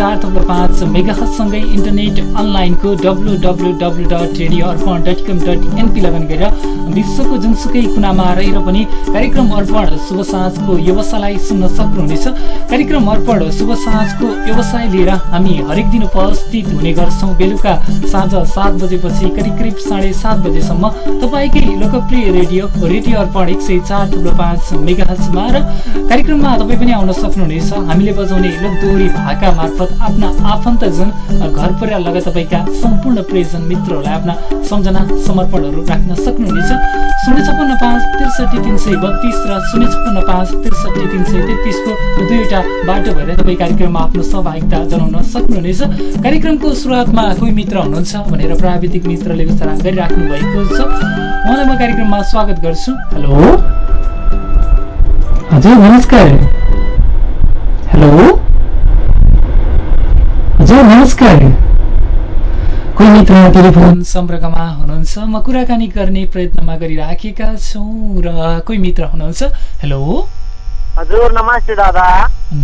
चार थप्लो पाँच मेगासँगै इन्टरनेट अनलाइनको W W W dot radio Arpan dot com dot NP login गरेर विश्वको जुनसुकै कुनामा रहेर पनि कार्यक्रम अर्पण शुभ साँझको व्यवसायलाई सुन्न सक्नुहुनेछ। कार्यक्रम अर्पण शुभ साँझको व्यवसाय लिएर हामी हरेक दिन उपस्थित हुने गर्छौँ। बेलुका साँझ सात बजेपछि करिब करिब साढे सात बजेसम्म तपाईँकै लोकप्रिय रेडियो रेडियो अर्पण एक सय चार थुप्रो पाँच मेगाहजमा र कार्यक्रममा तपाईँ पनि आउन सक्नुहुनेछ। हामीले बजाउने लोकदोहोरी भाका मार्फत आफ्ना आफन्तजन घर परिवार लगायत तपाईँका सम्पूर्ण प्रियजन मित्रहरूलाई आफ्ना सम्झना समर्पणहरू राख्न सक्नुहुनेछ। शून्य छप्पन्न पाँच त्रिसठी तिन सय बत्तिस र शून्य छप्पन्न पाँच त्रिसठी तिन सय तेत्तिसको दुईवटा बाटो भएर तपाईँ कार्यक्रममा आफ्नो सहभागिता जनाउन सक्नुहुनेछ। कार्यक्रमको सुरुवातमा कोही मित्र हुनुहुन्छ भनेर प्राविधिक मित्रले विचार गरिराख्नु भएको छ। उहाँलाई म कार्यक्रममा स्वागत गर्छु। हेलो। हजुर नमस्कार। हेलो। हजुर नमस्कार। कोही मित्र टेलिफोन सम्पर्कमा हुनुहुन्छ? म कुराकानी गर्ने प्रयत्नमा गरिराखेका छौँ र कोही मित्र हुनुहुन्छ? हेलो? हजुर नमस्ते दादा।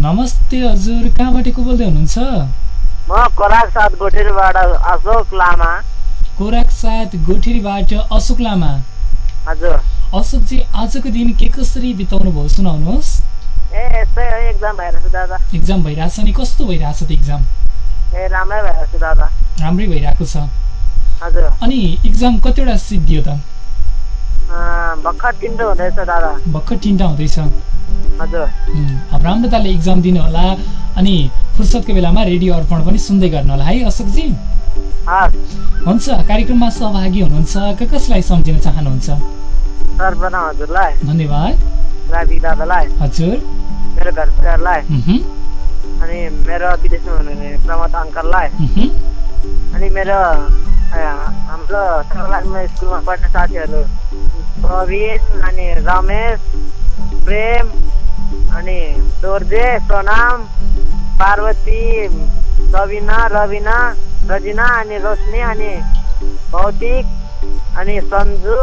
नमस्ते हजुर कहाँबाट को बोल्दै हुनुहुन्छ? म कराक साथ गोठेरबाट अशोक लामा। कोराक साथ गोठेरीबाट अशोक लामा। हजुर। अशोकजी आजको दिन के कसरी बिताउनु भयो? सुनाउनुहोस्। ए यस्तै हो एक्जाम भइरहेको छ दादा। इक्जाम भइरहेछ नि कस्तो भइरहेछ त इक्जाम ए राम्रै भइरहेको छ दादा। राम्रै भइरहेको छ। हजुर। अनि इक्जाम कतिवटा सिट दियो त भर्खर तिनवटा हुँदैछ दादा। भर्खर तिनवटा हुँदैछ। हजुर। अब राम्रोताले इक्जाम दिनु होला अनि फुर्सदको बेलामा रेडियो अर्पण पनि सुन्दै गर्नु होला। है अशोकजी? हुन्छ कार्यक्रममा सहभागी हुनुहुन्छ। कसलाई सम्झिन चाहनुहुन्छ? हजुरलाई। धन्यवाद। हजुर। मेरो घर अनि मेरो विदेशमा हुनुहुने प्रमोद अङ्कललाई अनि मेरो हाम्रो स्कुलमा पढ्ने साथीहरू प्रवीण अनि रमेश प्रेम अनि दोर्जे सोनाम पार्वती सबिना रविना रजिना अनि रोशनी अनि भौतिक अनि सन्जु।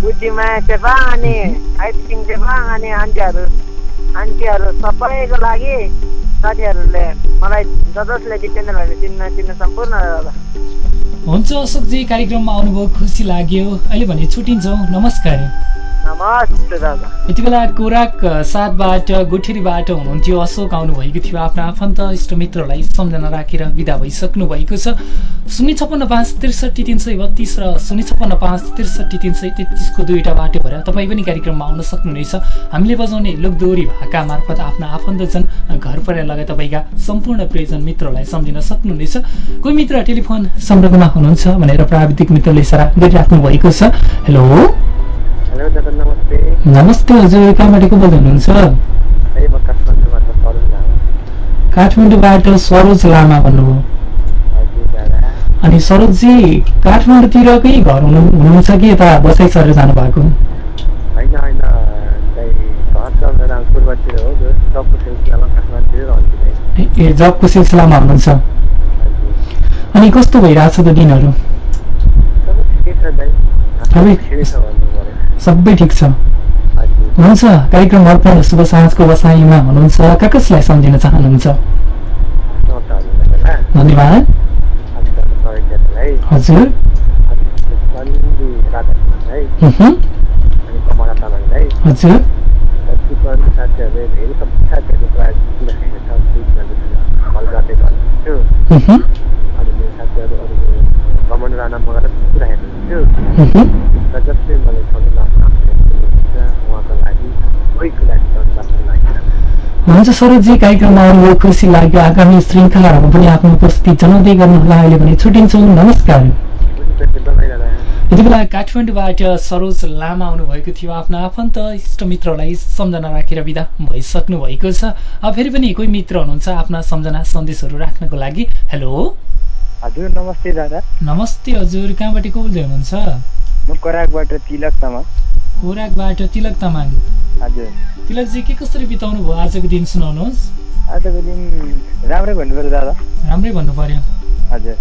बुद्धिमाया चेपा अनि आइसिङ चेपा अनि आन्टीहरू। आन्टीहरू सबैको लागि साथीहरूले मलाई ज जसले जितेन्द्र भने चिन्न चिन्न सम्पूर्ण हुन्छ अशोकजी कार्यक्रममा आउनुभयो खुसी लाग्यो। अहिले भने छुट्टिन्छौँ। नमस्कार। यति बेला कोराक साथबाट गोठेरीबाट हुनुहुन्थ्यो। अशोक आउनुभएको थियो आफ्ना आफन्त इष्टमित्रहरूलाई सम्झना राखेर विदा भइसक्नु भएको छ। शून्य छप्पन्न पाँच त्रिसठी तिन सय बत्तिस र शून्य छप्पन्न पाँच त्रिसठी तिन सय तेत्तिसको दुईवटा बाटो भएर तपाईँ पनि कार्यक्रममा आउन सक्नुहुनेछ। हामीले बजाउने लोकदोहोरी भाका मार्फत आफ्ना आफन्तजन घर परिवार लगायत तपाईँका सम्पूर्ण प्रियजन मित्रहरूलाई सम्झिन सक्नुहुनेछ। कोही मित्र टेलिफोन सम्पर्कमा हुनुहुन्छ भनेर प्राविधिक मित्रले इसारा गरिराख्नु भएको छ। हेलो? नमस्ते हजुर कहाँबाट को बोल्दै हुनुहुन्छ काठमाडौँबाट सरोज लामा। भन्नुभयो। अनि सरोजजी काठमाडौँतिरकै घर हुनु हुनुहुन्छ कि यता बसाइ सरेर जानुभएको? ए जबको सिलसिलामा हुनुहुन्छ? अनि कस्तो भइरहेछ त दिनहरू? सबै ठिकै छ। हुन्छ कार्यक्रम अर्पण शुभ साँझको बसाइमा हुनुहुन्छ। कहाँ कसलाई सम्झिन चाहनुहुन्छ। धन्यवाद। साथीहरूले प्रायः सुनिराखेको छ गीतहरू कल गर्दै गर्नुहुन्थ्यो हुँ, अनि मेरो साथीहरू अरू रमन राणा मगर सुनिराखेको हुन्थ्यो हुँ, र जसले मलाई सम्झना सुन्नुहुन्छ उहाँको लागि कोहीको लागि धन्यवाद लागि हुन्छ सरोजजी कार्यक्रममा आउनुभयो खुसी लाग्यो आगामी श्रृङ्खलाहरूमा पनि आफ्नो उपस्थिति जनाउँदै गर्नुहोला। अहिले भने छुट्टिन्छौँ। नमस्कार। यति बेला काठमाडौँबाट सरोज लामा आउनुभएको थियो। आफ्ना आफन्त इष्टमित्रलाई सम्झना राखेर विदा भइसक्नु भएको छ। अब फेरि पनि कोही मित्र हुनुहुन्छ आफ्ना सम्झना सन्देशहरू राख्नको लागि। हेलो। हजुर नमस्ते दादा। नमस्ते हजुर कहाँबाट को बोल्दै हुनुहुन्छ? म तिलक तामाङ। खोराकबाट तिलक तामाङ। हजुर। तिलकजी के कसरी बिताउनु भयो? आजको दिन सुनाउनुहोस्। आजको दिन राम्रै भन्नु पऱ्यो दादा। राम्रै भन्नु पर्यो हजुर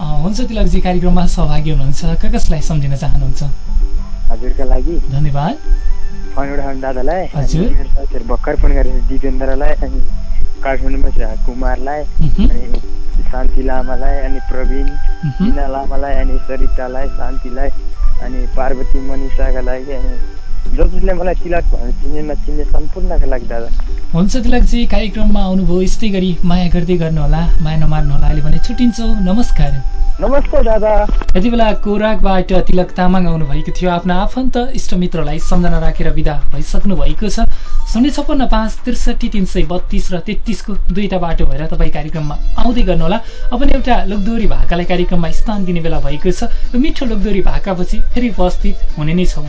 हुन्छ तिलकजी कार्यक्रममा सहभागी हुनुहुन्छ। क कसलाई सम्झिन चाहनुहुन्छ? हजुरका लागि। धन्यवाद। दादालाई। हजुर। भर्खर फोन गरेर दिपेन्द्रलाई अनि काठमाडौँमा छ कुमारलाई अनि शान्ति लामालाई अनि प्रवीण। मिना लामालाई अनि सरितालाई शान्तिलाई अनि पार्वती मनिषाका लागि अनि जस जसले मलाई तिलक भनेर चिन्ने नचिन्ने सम्पूर्णका लागि दादा। हुन्छ तिलकजी कार्यक्रममा आउनुभयो यस्तै गरी माया गर्दै गर्नुहोला माया नमार्नुहोला अहिले भने छुट्टिन्छौँ। नमस्कार। नमस्ते दादा। यति बेला कोराकबाट तिलक तामाङ आउनुभएको थियो। आफ्ना आफन्त इष्टमित्रलाई सम्झना राखेर विदा भइसक्नु भएको छ। शून्य छप्पन्न पाँच त्रिसठी तिन सय बत्तिस र तेत्तिसको दुईवटा बाटो भएर तपाईँ कार्यक्रममा आउँदै गर्नुहोला। अब एउटा लोकदोरी भाकालाई कार्यक्रममा स्थान दिने बेला भएको छ। यो मिठो लोकदोरी भाकापछि फेरि उपस्थित हुने नै छौँ।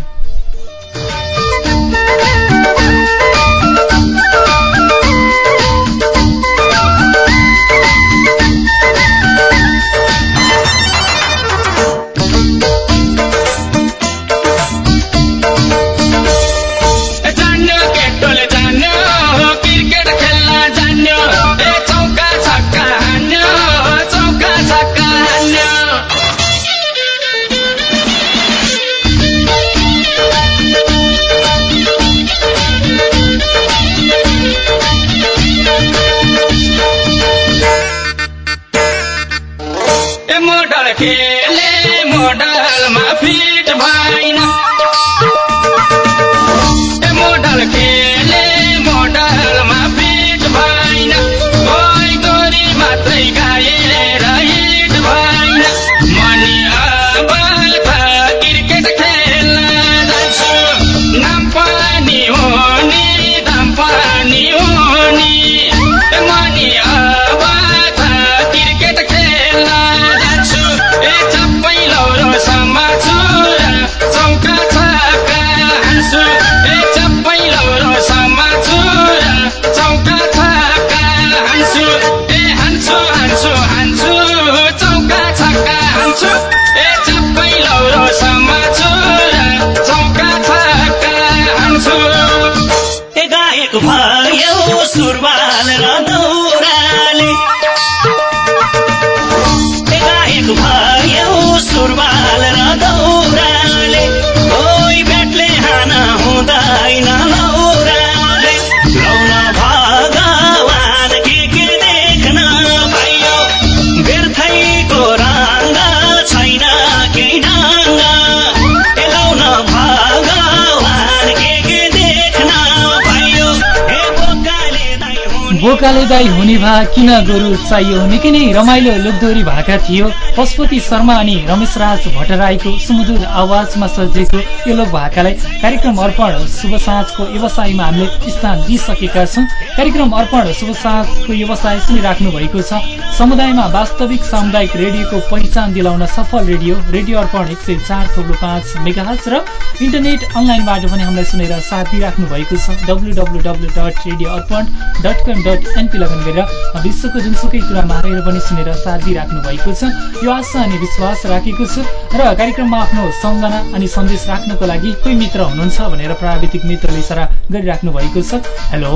बोकाले दाई हुने भा किन गोरु चाहियो निकै नै रमाइलो लोकदोरी भाका थियो। पशुपति शर्मा अनि रमेश राज भट्टराईको सुमधुर आवाजमा सजिएको यो लोक भाकालाई कार्यक्रम अर्पण शुभ साँझको व्यवसायमा हामीले स्थान दिइसकेका छौँ। कार्यक्रम अर्पण शुभ साँझको व्यवसाय सुनिराख्नु भएको छ। समुदायमा वास्तविक सामुदायिक रेडियोको पहिचान दिलाउन सफल रेडियो रेडियो अर्पण एक सय चार थोप्लो पाँच मेगाहज र इन्टरनेट अनलाइनबाट पनि हामीलाई सुनेर साथ दिइराख्नु भएको छ। W W W dot radio Arpan dot com dot NP login गरेर विश्वको जुनसुकै कुरामा हेरेर पनि सुनेर साथ दिइराख्नु भएको छ। यो आशा अनि विश्वास राखेको छु र कार्यक्रममा आफ्नो सम्झना अनि सन्देश राख्नको लागि कोही मित्र हुनुहुन्छ भनेर प्राविधिक मित्रले इसारा गरिराख्नु भएको छ। हेलो?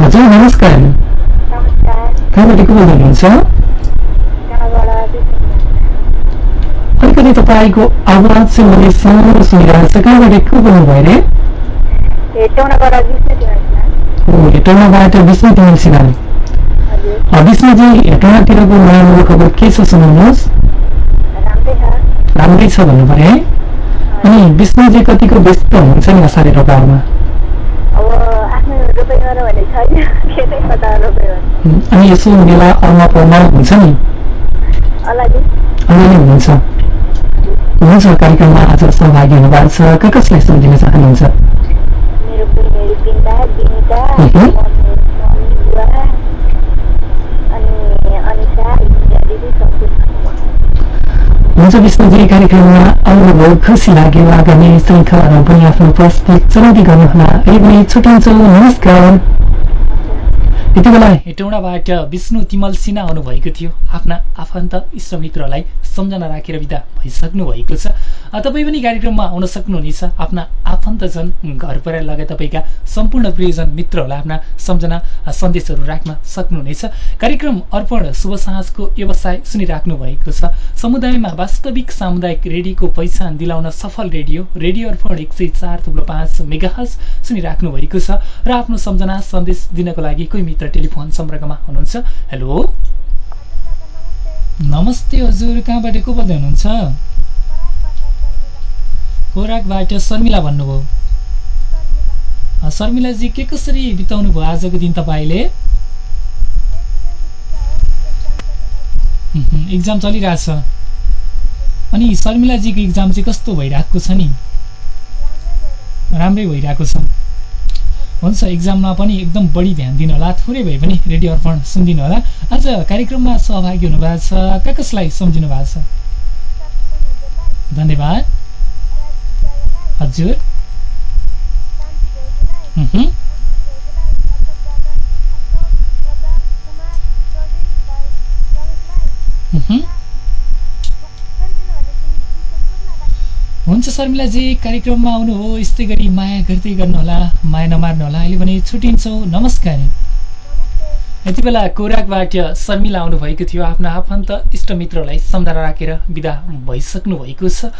हजुर नमस्कार। नमस्कार। कहाँबाट को बोल्नुहुन्छ कहाँबाट अलिकति तपाईँको आवाज चाहिँ मैले सानो सुनिरहेको छ। कहाँबाट को बोल्नुभयो अरे? ओ हेटौँडाबाट विष्णु तिमल सिंहले हजुर विष्णुजी हेटौँडातिरको नयाँ नयाँ खबर के छ सुनाउनुहोस् राम्रै छ भन्नु पऱ्यो है अनि विष्णुजी कतिको व्यस्त हुनुहुन्छ नि असारे रोपाहरूमा अनि यसो मेला अल्मा पर्मा हुन्छ नि अलि हुनुहुन्छ हुन्छ कार्यक्रममा आज सहभागी हुनुभएको छ कसलाई सम्झिन चाहनुहुन्छ बुवा अनि अनिसा दिदी हुन्छ विष्णुजी कार्यक्रममा आउनुभयो खुसी लाग्यो आगामी श्रृङ्खलामा पनि आफ्नो उपस्थित चलाउँदै गर्नुहोला पनि छुट्टिन्छौँ नमस्कार यति बेला हेटौँडाबाट विष्णु तिमल सिन्हा आउनुभएको थियो। आफ्ना आफन्त इष्टमित्रलाई सम्झना राखेर विदा भइसक्नु भएको छ। तपाईँ पनि कार्यक्रममा आउन सक्नुहुनेछ। आफ्ना आफन्तजन घर परिवार लगायत तपाईँका सम्पूर्ण प्रियजन मित्रहरूलाई आफ्ना सम्झना सन्देशहरू राख्न सक्नुहुनेछ। कार्यक्रम अर्पण शुभ साँझको व्यवसाय सुनिराख्नु भएको छ। समुदायमा वास्तविक सामुदायिक रेडियोको पहिचान दिलाउन सफल रेडियो रेडियो अर्पण एक सय चार थुप्रो पाँच सुनिराख्नु भएको छ। र आफ्नो सम्झना सन्देश दिनको लागि कोही मित्र टेलिफोन सम्पर्कमा हुनुहुन्छ। हेलो? नमस्ते हजुर कहाँबाट को बोल्दै हुनुहुन्छ? खोराकबाट शर्मिला भन्नुभयो। शर्मिलाजी के कसरी बिताउनु भयो आजको दिन तपाईँले? इक्जाम चलिरहेछ अनि शर्मिलाजीको इक्जाम चाहिँ कस्तो भइरहेको छ नि? राम्रै भइरहेको छ। हुन्छ इक्जाममा पनि एकदम बढी ध्यान दिनु होला थोरै भए पनि रेडियो अर्पण सुनिदिनु होला आज कार्यक्रममा सहभागी हुनुभएको छ कहाँ कसलाई सम्झिनु भएको छ? धन्यवाद। हजुर। उहुँ, हुन्छ शर्मिलाजी कार्यक्रममा आउनु हो यस्तै गरी माया गर्दै गर्नुहोला माया नमार्नुहोला। अहिले भने छुट्टिन्छौँ नमस्कार। यति बेला कोराकबाट शर्मिला आउनुभएको थियो। आफ्ना आफन्त इष्टमित्रलाई सम्झना राखेर विदा भइसक्नु भएको छ।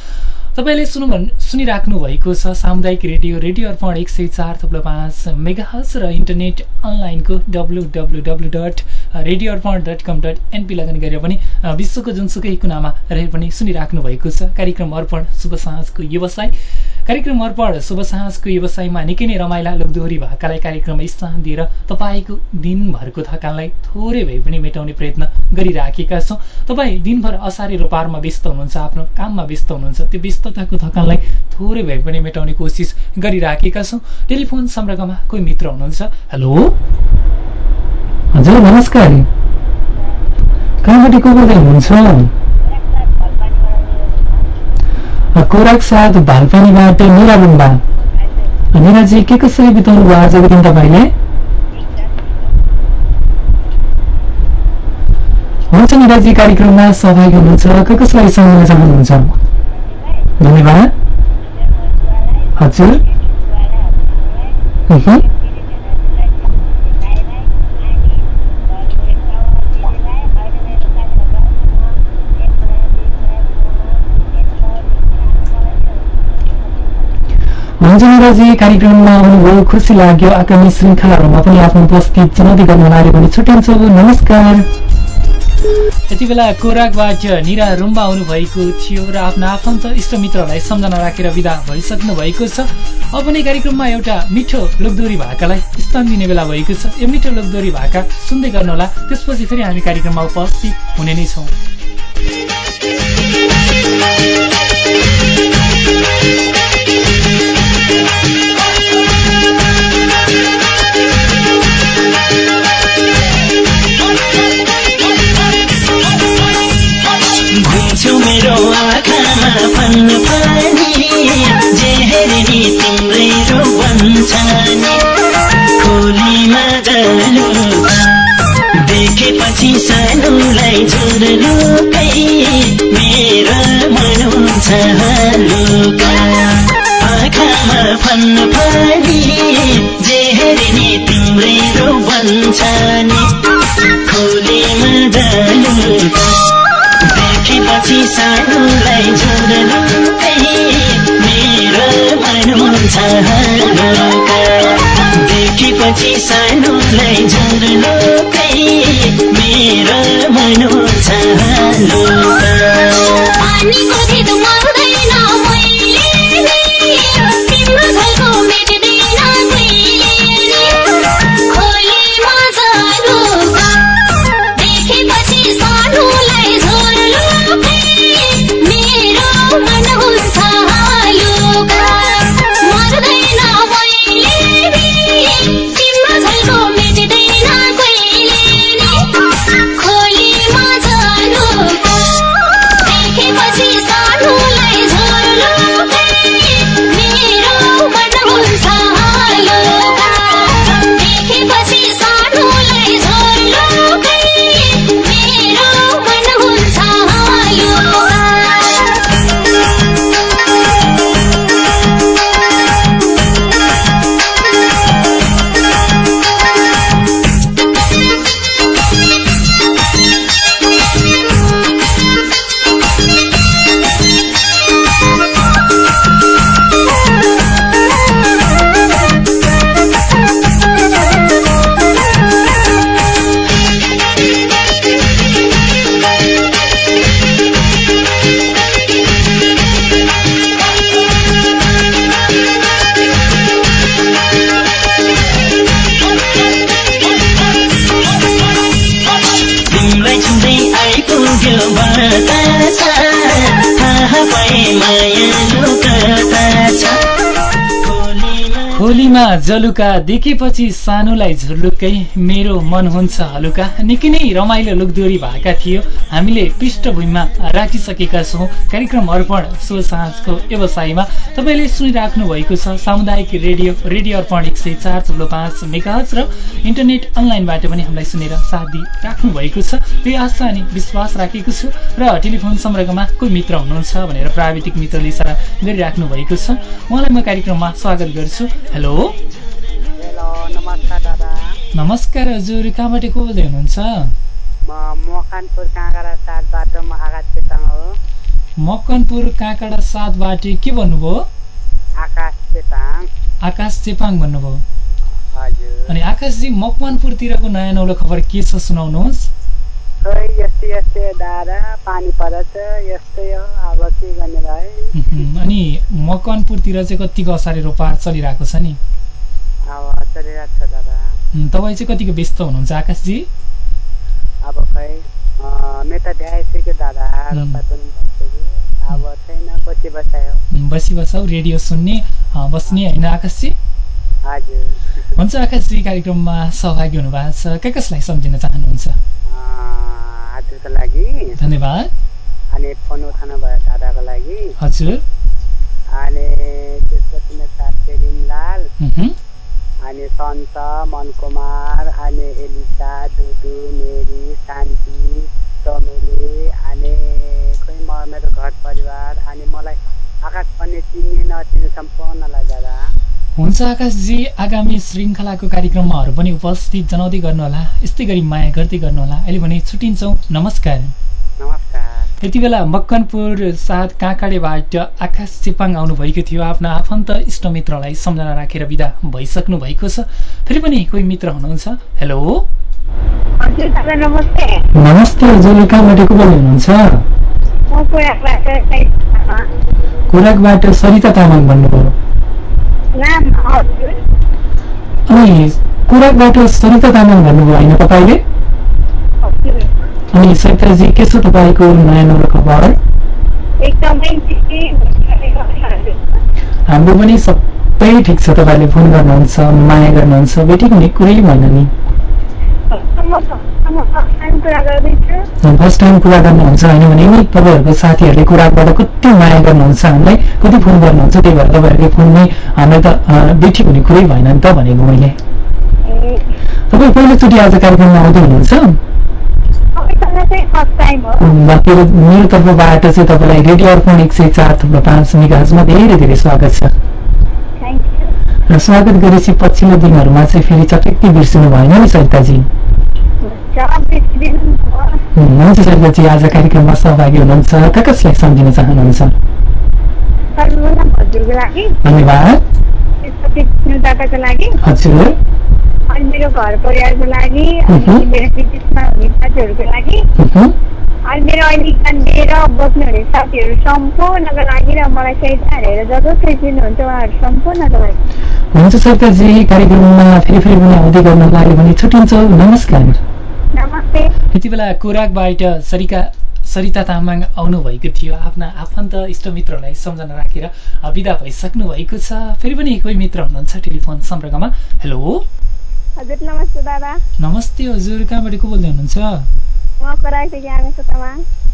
तपाईँले सुनु सुनिराख्नु भएको छ। सामुदायिक रेडियो रेडियो अर्पण एक सय चार थप्लो पाँच मेगाहज र इन्टरनेट अनलाइनको W W W dot radio Arpan dot com dot NP login गरेर पनि विश्वको जुनसुकै कुनामा रहेर पनि सुनिराख्नु भएको छ। कार्यक्रम अर्पण शुभ साँझको व्यवसाय। कार्यक्रम अर्पण शुभ साँझको व्यवसायमा निकै नै रमाइला लोकदोहोरी भाकालाई कार्यक्रममा स्थान दिएर तपाईँको दिनभरको थकानलाई थोरै भए पनि मेटाउने प्रयत्न गरिराखेका छौँ। तपाईँ दिनभर असारे रोपारमा व्यस्त हुनुहुन्छ आफ्नो काममा व्यस्त हुनुहुन्छ त्यो व्यस्तताको थकानलाई थोरै भए पनि मेटाउने कोसिस गरिराखेका छौँ। टेलिफोन सम्पर्कमा कोही मित्र हुनुहुन्छ? हेलो? हजुर नमस्कार। कहाँबाट को बोल्दै हुनुहुन्छ? कोराक साथ भालपानीबाट निरा बुम्बा। निराजी के कसरी बिताउनु भयो आजको दिन तपाईँले? हुन्छ निराजी कार्यक्रममा सहभागी हुनुहुन्छ। के कसलाई सम्झन चाहनुहुन्छ? धन्यवाद। हजुर। उहुँ। हुन्छ निराजी कार्यक्रममा आउनुभयो खुसी लाग्यो आगामी श्रृङ्खलाहरूमा पनि आफ्नो उपस्थित चुनौती गर्न लाग्यो भने छुट्याउँछु नमस्कार यति बेला कोराकबाट निरा रुम्बा आउनुभएको थियो र आफ्ना आफन्त इष्टमित्रहरूलाई सम्झना राखेर विदा भइसक्नु भएको छ। अब नै कार्यक्रममा एउटा मिठो लोकदोरी भाकालाई स्थान दिने बेला भएको छ। यो मिठो लोकदोरी भाका सुन्दै गर्नुहोला। त्यसपछि फेरि हामी कार्यक्रममा उपस्थित हुने नै छौँ। देखेपछि सानोलाई झुरलुकै मेरो मन हुन्छ आँखामा फन पानी जे हेर्ने तिम्रै रोपन्छ नि खोलीमा जानु देखेपछि सानोलाई झुरलुकै मेरो मन हलुका देखेपछि सानोलाई झुरलुकै मेरो मन हुन्छ जलुका देखेपछि सानोलाई झुलुक्कै मेरो मन हुन्छ हलुका। निकै नै रमाइलो लुकदोरी भएका थियो। हामीले पृष्ठभूमिमा राखिसकेका छौँ। कार्यक्रम अर्पण सो साँझको व्यवसायमा। तपाईँले सुनिराख्नु भएको छ सामुदायिक रेडियो रेडियो अर्पण एक सय चार थुप्रो पाँच मेगाहज र इन्टरनेट अनलाइनबाट पनि हामीलाई सुनेर साथ दिइराख्नु भएको छ। त्यही आशा अनि विश्वास राखेको छु र टेलिफोन सम्पर्कमा कोही मित्र हुनुहुन्छ भनेर प्राविधिक मित्रले इसारा गरिराख्नु भएको छ। उहाँलाई म कार्यक्रममा स्वागत गर्छु। हेलो? नमस्कार हजुर कहाँबाट को बोल्दै हुनुहुन्छ मकानपुर काँकडा सातबाट के भन्नुभयो? आकाश चेपाङ भन्नुभयो। हजुर। अनि आकाशजी मकवानपुरतिरको नयाँ नौलो खबर के छ सुनाउनुहोस्। अनि मकवानपुरतिर चाहिँ कतिको असारे रोपार चलिरहेको छ नि? तपाईँ चाहिँ कतिको व्यस्त हुनुहुन्छ आकाशजी? अब खै मेरो त भ्याइसक्यो दादा अब छैन पछि बसायो। बसी बसाउ रेडियो सुन्ने बस्ने होइन आकाशजी? हजुर। हुन्छ आकाशजी कार्यक्रममा सहभागी हुनुभएको छ। के कसलाई सम्झिन चाहनुहुन्छ? हजुरको लागि। धन्यवाद। अनि फोन उठाउनु भयो दादाको लागि। हजुर। अनि त्यसपछि मेरो साथी रिमलाल। अनि सन्त मनकुमार अनि एलिसा दुदु मेरी शान्ति चमेली अनि खोइ म मेरो घर परिवार अनि मलाई आकाश पनि चिन्ने नचिन्ने सम्पूर्णलाई दादा हुन्छ आकाशजी आगामी श्रृङ्खलाको कार्यक्रममाहरू पनि उपस्थित जनाउँदै गर्नुहोला। यस्तै गरी माया गर्दै गर्नुहोला। अहिले भने छुट्टिन्छौँ। नमस्कार। नमस्कार। यति बेला मक्कनपुर साथ काँकाडेबाट आकाश चेपाङ आउनुभएको थियो। आफ्ना आफन्त इष्टमित्रलाई सम्झना राखेर विदा भइसक्नु भएको छ। फेरि पनि कोही मित्र हुनुहुन्छ? हेलो नमस्ते। नमस्ते हजुर कहाँबाट को बोल्दै हुनुहुन्छ? खोराकबाट सरिता तामाङ। भन्नुभयो। अनि खोराकबाट सरिता तामाङ भन्नुभयो होइन तपाईँले? अनि सरिताजी के छ तपाईँको नयाँ नौलो खबर हाम्रो पनि सबै ठिक छ तपाईँले फोन गर्नुहुन्छ माया गर्नुहुन्छ बेटी हुने कुरै भएन नि फर्स्ट टाइम कुरा गर्नुहुन्छ होइन भने नि तपाईँहरूको साथीहरूले कुराबाट कति माया गर्नुहुन्छ हामीलाई कति फोन गर्नुहुन्छ त्यही भएर तपाईँहरूको फोनमै हामीलाई त बेठी हुने कुरै भएन नि त भनेको मैले तपाईँ पहिलोचोटि आज कार्यक्रममा आउँदै हुनुहुन्छ मेरो तर्फबाट चाहिँ तपाईँलाई रेडियो अर्पण एक सय चार थुप्रो पाँच मेगाजमा धेरै धेरै स्वागत छ। र स्वागत गरेपछि पछिल्लो दिनहरूमा चाहिँ फेरि चटक्कै बिर्सिनु भएन नि सरिताजी? हुन्छ सरिताजी आज कार्यक्रममा सहभागी हुनुहुन्छ। कहाँ कसलाई सम्झिन चाहनुहुन्छ? धन्यवाद। हजुर। मेरो घर परिवारको लागि। साथीहरूको लागि। अनि मेरो अहिले काम लिएर बस्नुहुने साथीहरू सम्पूर्णको लागि र मलाई सहित हालेर जब दिनुहुन्छ उहाँहरू सम्पूर्णको लागि। हुन्छ सरकारजी कार्यक्रममा फेरि फेरि पनि आउँदै गर्न लाग्यो भने छुट्टिन्छौँ नमस्कार। नमस्ते। यति बेला कोराकबाट सरिका सरिता तामाङ आउनुभएको थियो। आफ्ना आफन्त इष्टमित्रलाई सम्झना राखेर विदा भइसक्नु भएको छ। फेरि पनि कोही मित्र हुनुहुन्छ टेलिफोन सम्पर्कमा। हेलो। हजुर नमस्ते दादा। नमस्ते हजुर कहाँबाट को बोल्दै हुनुहुन्छ?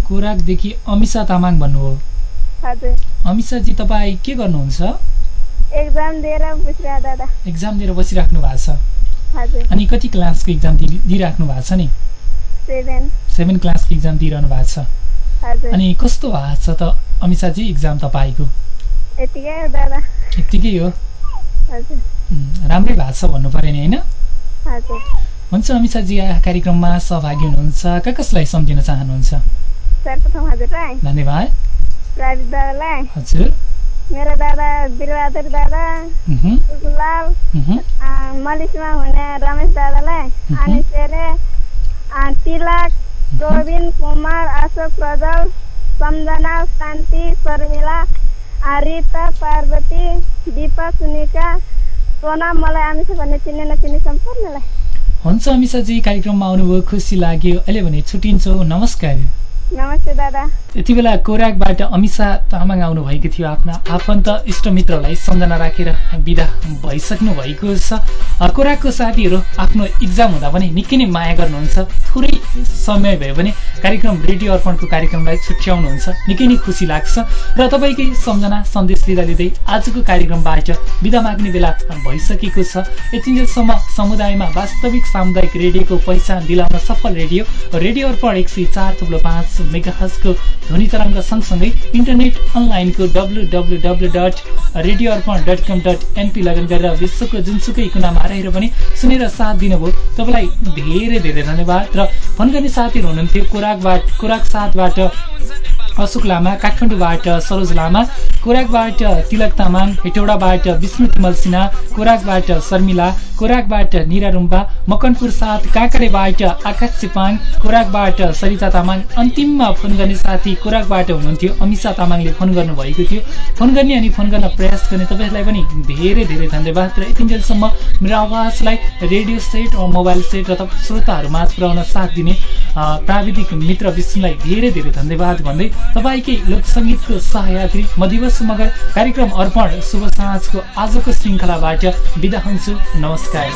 कोराकदेखि अमिषा तामाङ भन्नुभयो। अमिषाजी तपाईँ के गर्नुहुन्छ? एक्जाम दिएर बसिराख्नु भएको छ। अनि कति क्लासको इक्जाम दिइराख्नु भएको छ नि? सेभेन क्लासको इक्जाम दिइरहनु भएको छ। अनि कस्तो भएको छ त अमिषाजी इक्जाम तपाईँको? यत्तिकै हो? राम्रै भएको छ भन्नु पऱ्यो नि होइन? हुन्छ अमिषाजी कार्यक्रममा सहभागी हुनुहुन्छ। कहाँ कसलाई सम्झिन चाहनुहुन्छ? सर्वप्रथम हजुरलाई। धन्यवाद। प्रावित दादालाई। हजुर। मेरो दादा बिरबहादुर दादा उहुँ, मलिसमा हुने रमेश दादालाई अनि अँ, तिलक गोविन्द कुमार अशोक प्रजल सम्झना शान्ति शर्मिला रिता पार्वती दिपा सुनिका सोना मलाई आमिष भन्ने चिन्ने नचिन्ने सम्पूर्णलाई। हुन्छ अमिषाजी कार्यक्रममा आउनुभयो खुसी लाग्यो। अहिले भने छुट्टिन्छौँ। नमस्कार। नमस्ते दादा। यति बेला कोराकबाट अमिषा तामाङ आउनुभएको थियो आफ्ना आफन्त इष्टमित्रलाई सम्झना राखेर विदा भइसक्नु भएको छ। कोराकको साथीहरू आफ्नो इक्जाम हुँदा पनि निकै नै माया गर्नुहुन्छ। थोरै समय भए पनि कार्यक्रम रेडियो अर्पणको कार्यक्रमलाई छुट्याउनुहुन्छ। निकै नै खुसी लाग्छ। र तपाईँकै सम्झना सन्देश लिँदा लिँदै आजको कार्यक्रमबाट विदा माग्ने बेला भइसकेको छ। यतिन्जेलसम्म समुदायमा वास्तविक सामुदायिक रेडियोको पहिचान दिलाउन सफल रेडियो। रेडियो अर्पण एक सय चार थुप्रो पाँच मेगाहजको ध्वनि तरङ्ग सँगसँगै इन्टरनेट अनलाइनको W W radio Arpan dot com dot NP login गरेर विश्वको जुनसुकै कुनामा रहेर पनि सुनेर साथ दिनुभयो। तपाईँलाई धेरै धेरै धन्यवाद र फोन गर्ने साथीहरू हुनुहुन्थ्यो कोराकबाट कोराक साथबाट। अशोक लामा काठमाडौँबाट सरोज लामा कोराकबाट तिलक तामाङ हेटौडाबाट विष्णु तिमल सिन्हा कोराकबाट शर्मिला कोराकबाट निरा रुम्बा मकनपुर साथ काँकडेबाट आकाश चेपाङ कोराकबाट सरिता तामाङ अन्तिममा फोन गर्ने साथी कोराकबाट हुनुहुन्थ्यो अमिषा तामाङले फोन गर्नुभएको थियो। फोन गर्ने अनि फोन गर्न प्रयास गर्ने तपाईँहरूलाई पनि धेरै धेरै धन्यवाद र यतिन्जेलसम्म मेरो आवाजलाई रेडियो सेट वा मोबाइल सेट र तपाईँ श्रोताहरूमा पुर्याउन साथ दिने प्राविधिक मित्र विष्णुलाई धेरै धेरै धन्यवाद भन्दै तपाईँकै लोकसङ्गीतको सहयात्री म दिवस मगर कार्यक्रम अर्पण शुभ साँझको आजको श्रृङ्खलाबाट बिदा हुन्छु नमस्कार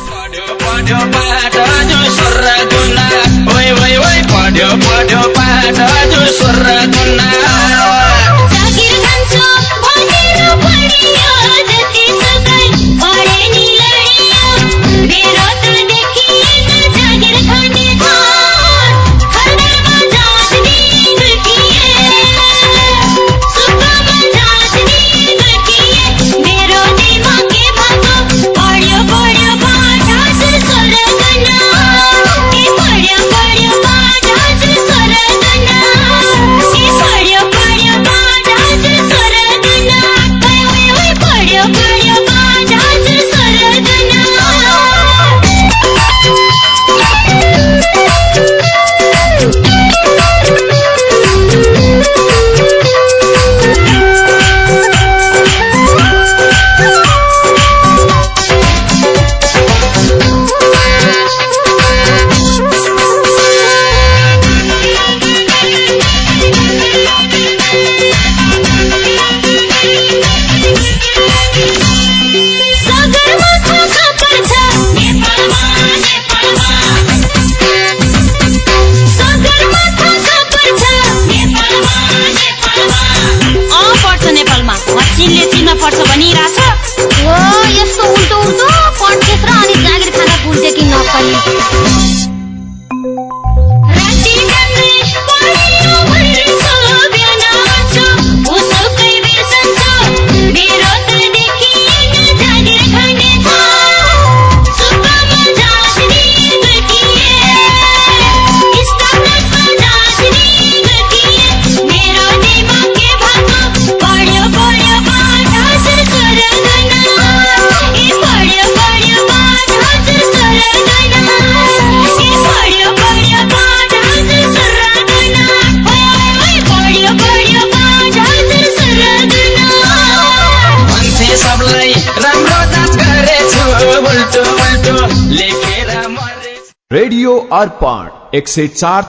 अर्पण एक से चार